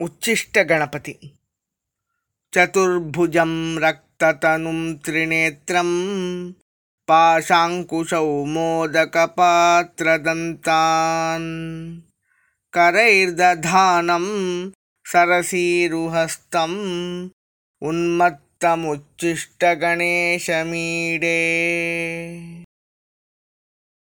उच्छिष्टगणपति। चतुर्भुजं रक्ततनुं त्रिनेत्रं पाशाङ्कुशौ मोदकपात्रदन्तान्। करैर्दधानं सरसीरुहस्तम् उन्मत्तमुच्छिष्टगणेशमीडे।